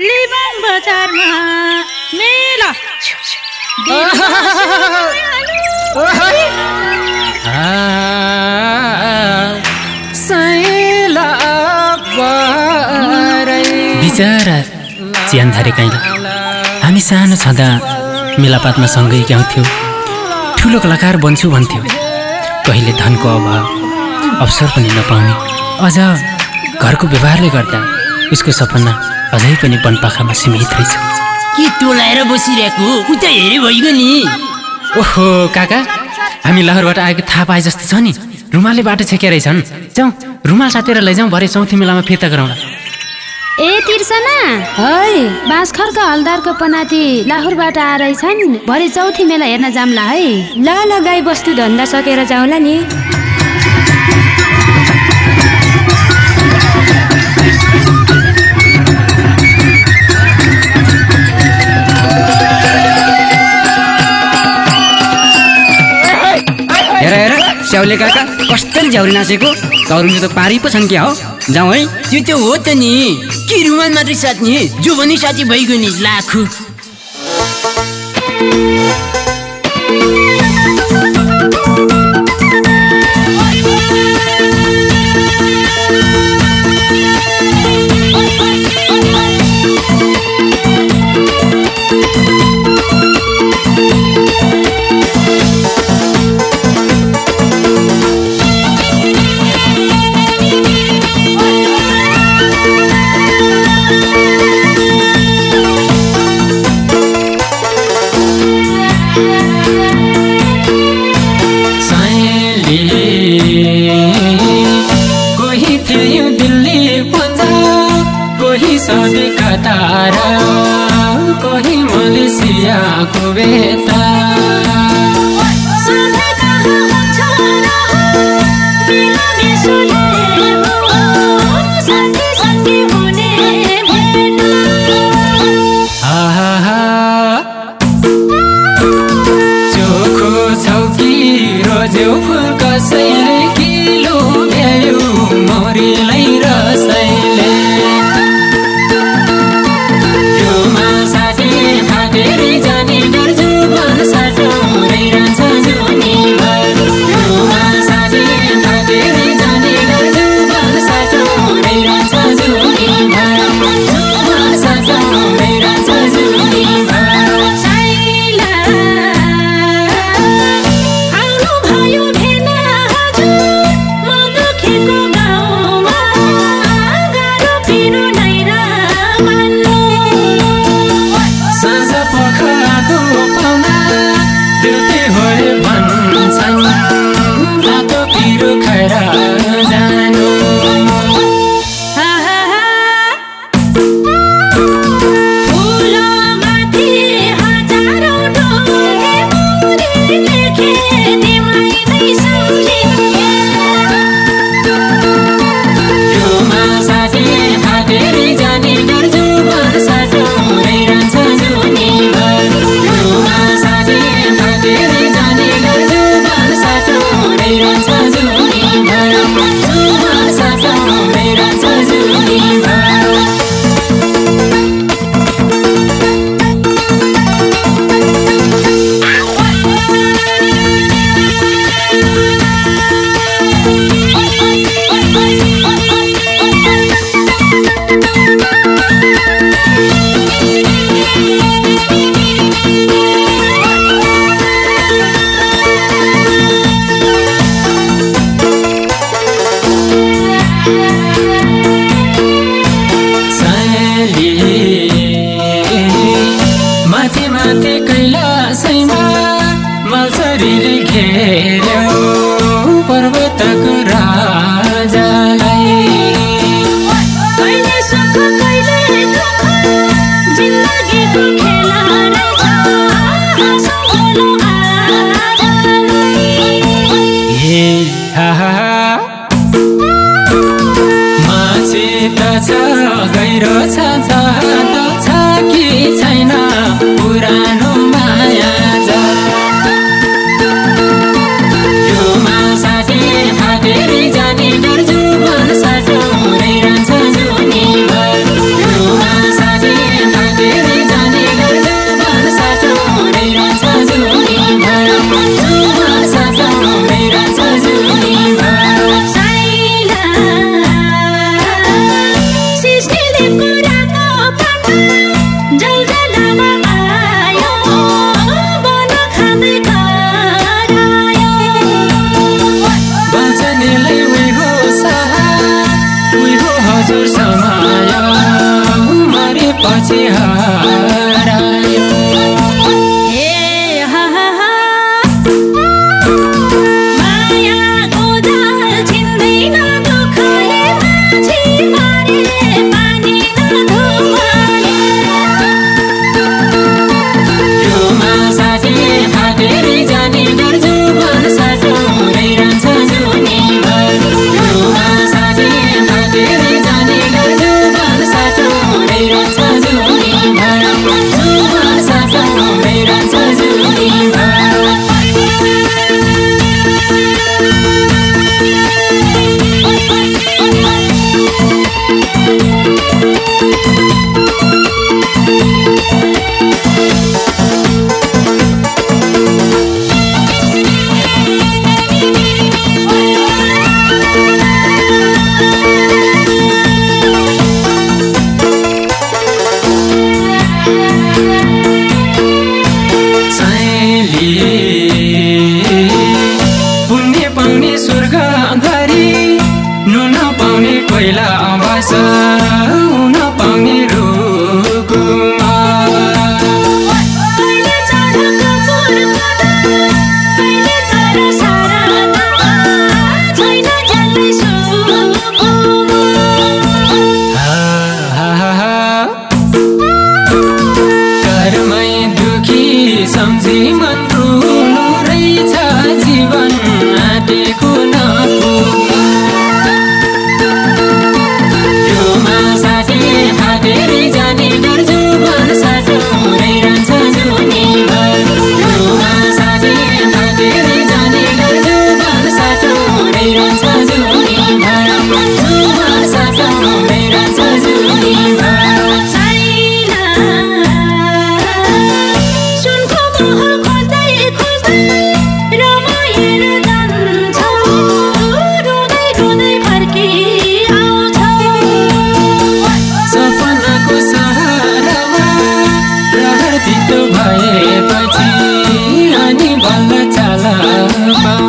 लिबाङ बजारमा मेला। बिचरा च्यानधारे काइला हामी सानो छँदा मेलापातमा सँगै गाउँथ्यौँ ठुलो कलाकार बन्छु भन्थ्यो। कहिले धनको अभाव अवसर पनि नपाउने। अझ घरको व्यवहारले गर्दा उसको सपना अझै पनि वनपाखामा सीमित रहेछ। के टोलाएर बसिरहेको? उता हेरे भइगयो नि। ओहो काका हामी लहरबाट आएको थाहा पाए जस्तो छ नि। रुमालले बाटो छेकेर रहेछन्। जाउँ रुमाल सातेर लैजाउँ भरे चौथी मेलामा फिर्ता गरौँला। ए तिर्सना। है। बाँसखरका हलदारको पनाती लाहोरबाट आएछन् भरे चौथी मेला हेर्न जाम्ला है। ल ल गाई बस्तु धन्दा सकेर जाउँला नि। स्याउले काका कस्तरी झ्याउरी नाचेको। घरमा त पारी पो छन् क्या हो? जाउँ है। त्यो त हो त नि। के रुमाल मात्रै साथी जो पनि साथी भइगयो नि लाखु। कोही थियो दिल्ली पन्जाब कोही सौदी कतार कोही मलेसियाको बेता Baby. पछि सम्झी मन about